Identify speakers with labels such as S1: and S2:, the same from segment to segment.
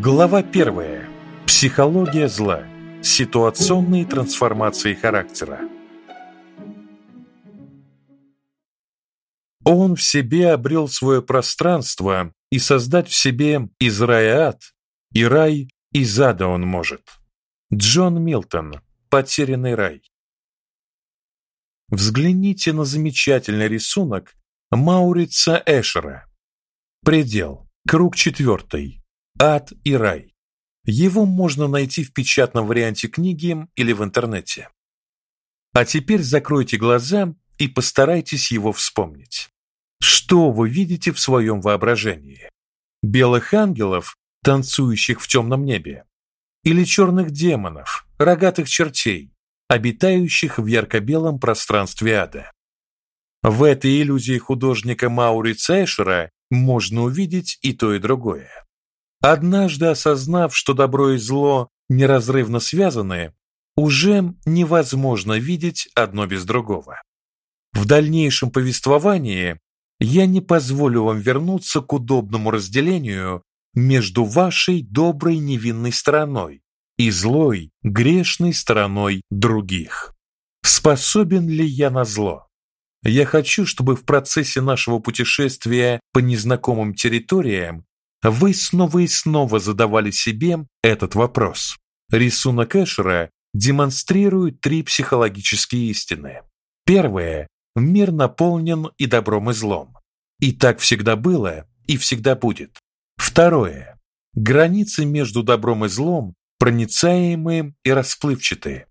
S1: Глава 1. Психология зла. Ситуационные трансформации характера. Он в себе обрел свое пространство, и создать в себе из рая ад, и рай из ада он может. Джон Милтон. Потерянный рай. Взгляните на замечательный рисунок Маурица Эшера. Предел. Круг четвертый. Ад и рай. Его можно найти в печатном варианте книги или в интернете. А теперь закройте глаза и постарайтесь его вспомнить. Что вы видите в своем воображении? Белых ангелов, танцующих в темном небе, или черных демонов, рогатых чертей, обитающих в ярко-белом пространстве ада? В этой иллюзии художника Маури Цейшера можно увидеть и то, и другое. Однажды осознав, что добро и зло неразрывно связаны, уже невозможно видеть одно без другого. В дальнейшем повествовании я не позволю вам вернуться к удобному разделению между вашей доброй невинной стороной и злой, грешной стороной других. Способен ли я на зло? Я хочу, чтобы в процессе нашего путешествия по незнакомым территориям вы снова и снова задавали себе этот вопрос. Рисунок Эшера демонстрирует три психологические истины. Первое мир наполнен и добром, и злом. И так всегда было и всегда будет. Второе границы между добром и злом проницаемые и расплывчатые.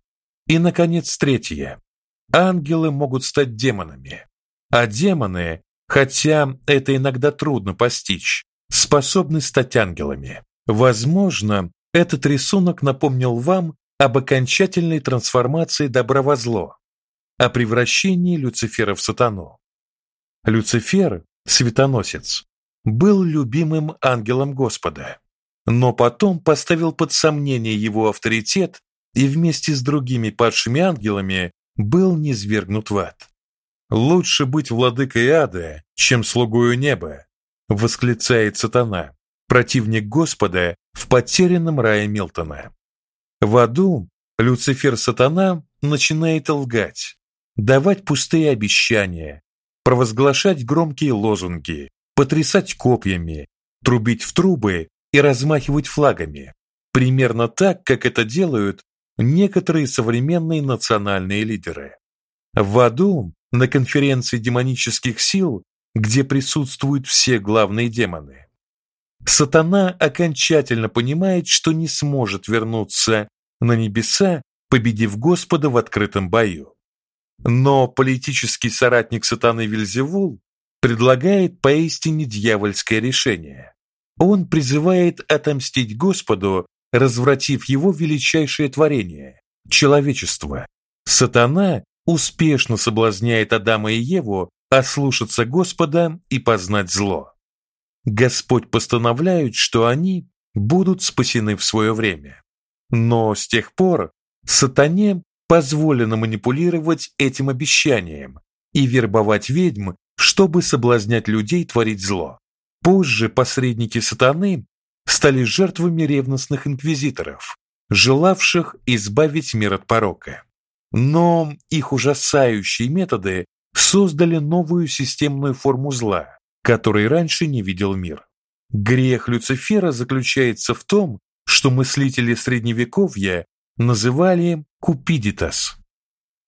S1: И наконец третье ангелы могут стать демонами, а демоны, хотя это иногда трудно постичь, способны стать ангелами. Возможно, этот рисунок напомнил вам об окончательной трансформации добра во зло, о превращении Люцифера в сатану. Люцифер, светоносец, был любимым ангелом Господа, но потом поставил под сомнение его авторитет и вместе с другими падшими ангелами был низвергнут в ад. Лучше быть владыкой ада, чем слугою неба, восклицает сатана, противник Господа в потерянном рае Милтона. В аду Люцифер сатана начинает лгать, давать пустые обещания, провозглашать громкие лозунги, потрясать копьями, трубить в трубы и размахивать флагами, примерно так, как это делают некоторые современные национальные лидеры. В аду на конференции демонических сил где присутствуют все главные демоны. Сатана окончательно понимает, что не сможет вернуться на небеса, победив Господа в открытом бою. Но политический соратник Сатаны Вельзевул предлагает поистине дьявольское решение. Он призывает отомстить Господу, развратив его величайшее творение человечество. Сатана успешно соблазняет Адама и Еву ослушаться Господа и познать зло. Господь постановляет, что они будут спасены в свое время. Но с тех пор сатане позволено манипулировать этим обещанием и вербовать ведьм, чтобы соблазнять людей творить зло. Позже посредники сатаны стали жертвами ревностных инквизиторов, желавших избавить мир от порока. Но их ужасающие методы создали новую системную форму зла, которой раньше не видел мир. Грех Люцифера заключается в том, что мыслители средневековья называли купидитас.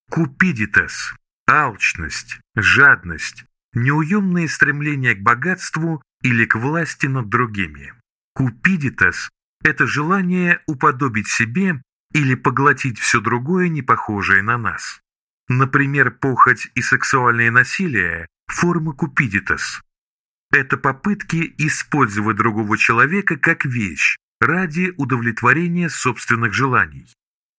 S1: Купидитас алчность, жадность, неуемное стремление к богатству или к власти над другими. Купидитас это желание уподобить себе или поглотить все другое, не похожее на нас. Например, похоть и сексуальное насилие – формы купидитас. Это попытки использовать другого человека как вещь ради удовлетворения собственных желаний.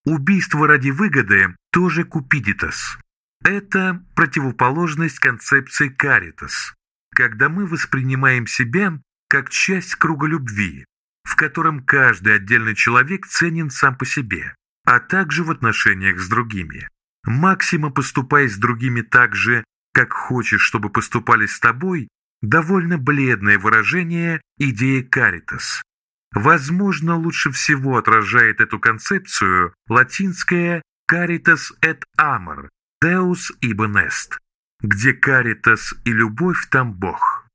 S1: Убийство ради выгоды тоже купидитас. Это противоположность концепции каритас, когда мы воспринимаем себя как часть круга любви, в котором каждый отдельный человек ценен сам по себе, а также в отношениях с другими. Максима поступай с другими так же, как хочешь, чтобы поступали с тобой, довольно бледное выражение идеи каритас. Возможно, лучше всего отражает эту концепцию латинское caritas et amor, deus ibn est, где caritas и любовь там Бог.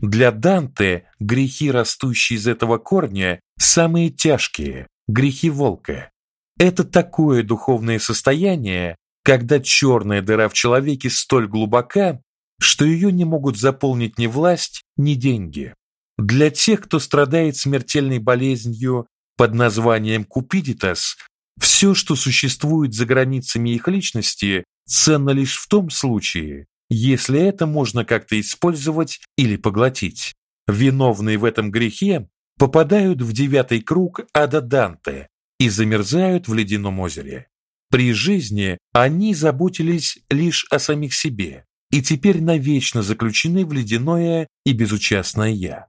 S1: Для Данте грехи, растущие из этого корня, самые тяжкие грехи волка. Это такое духовное состояние, когда черная дыра в человеке столь глубока, что ее не могут заполнить ни власть, ни деньги. Для тех, кто страдает смертельной болезнью под названием купидитас, все, что существует за границами их личности, ценно лишь в том случае, если это можно как-то использовать или поглотить. Виновные в этом грехе попадают в девятый круг ада Данте и замерзают в ледяном озере. При жизни они заботились лишь о самих себе и теперь навечно заключены в ледяное и безучастное я.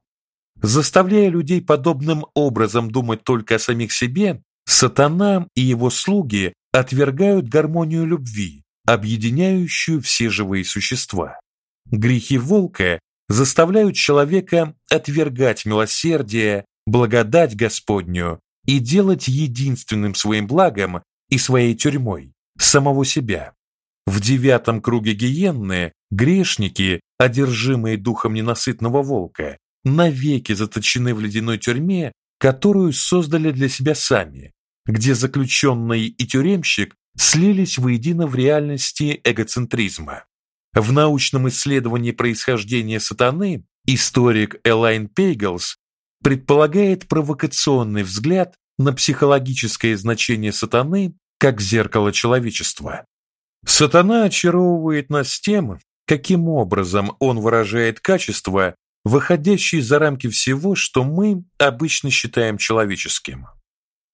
S1: Заставляя людей подобным образом думать только о самих себе, сатана и его слуги отвергают гармонию любви, объединяющую все живые существа. Грехи волка заставляют человека отвергать милосердие, благодать Господню и делать единственным своим благом и своей тюрьмой самого себя. В девятом круге гиенны грешники, одержимые духом ненасытного волка, навеки заточены в ледяной тюрьме, которую создали для себя сами, где заключенный и тюремщик слились воедино в реальности эгоцентризма. В научном исследовании происхождения сатаны историк Элайн Пейглс предполагает провокационный взгляд на психологическое значение сатаны как зеркало человечества. Сатана очаровывает нас тем, каким образом он выражает качества, выходящие за рамки всего, что мы обычно считаем человеческим.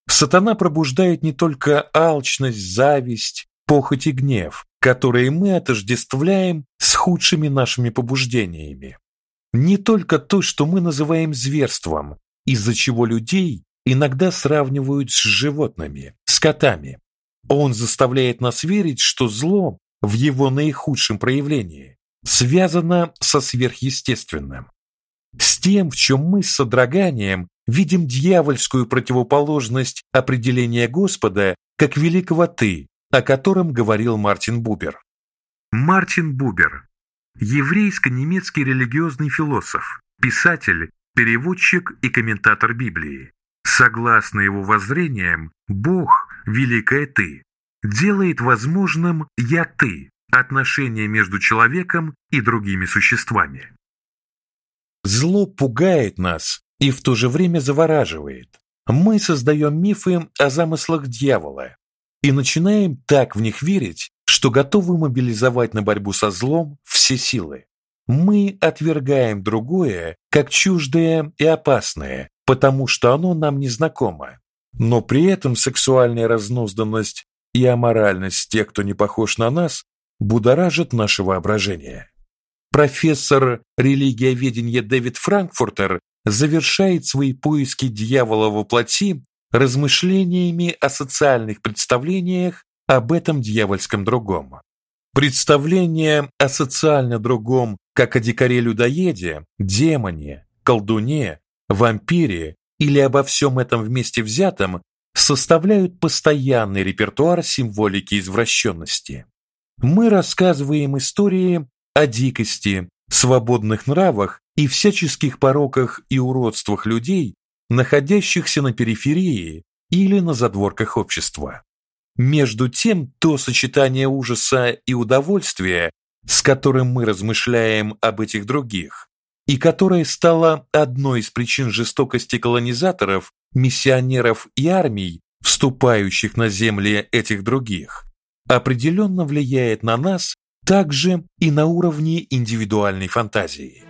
S1: Сатана пробуждает не только алчность, зависть, похоть и гнев, которые мы отождествляем с худшими нашими побуждениями. Не только то, что мы называем зверством, из-за чего людей иногда сравнивают с животными, скотами. Он заставляет нас верить, что зло в его наихудшем проявлении связано со сверхъестественным, с тем, в чем мы с содроганием видим дьявольскую противоположность определения Господа как великого ты, о котором говорил Мартин Бубер. Мартин Бубер еврейско-немецкий религиозный философ, писатель, переводчик и комментатор Библии. Согласно его воззрениям, Бог, великое ты, делает возможным я ты, отношение между человеком и другими существами. Зло пугает нас и в то же время завораживает. Мы создаем мифы о замыслах дьявола и начинаем так в них верить, что готовы мобилизовать на борьбу со злом все силы. Мы отвергаем другое как чуждое и опасное, потому что оно нам не знакомо. Но при этом сексуальная разнузданность и аморальность тех, кто не похож на нас, будоражит наше воображение. Профессор религиоведения Дэвид Франкфуртер завершает свои поиски дьявола во плоти размышлениями о социальных представлениях об этом дьявольском другом. Представление о социально другом, как о дикаре-людоеде, демоне, колдуне, вампире или обо всем этом вместе взятом составляют постоянный репертуар символики извращенности. Мы рассказываем истории о дикости, свободных нравах и всяческих пороках и уродствах людей, находящихся на периферии или на задворках общества. Между тем, то сочетание ужаса и удовольствия, с которым мы размышляем об этих других, и которое стало одной из причин жестокости колонизаторов, миссионеров и армий, вступающих на земли этих других, определенно влияет на нас также и на уровне индивидуальной фантазии.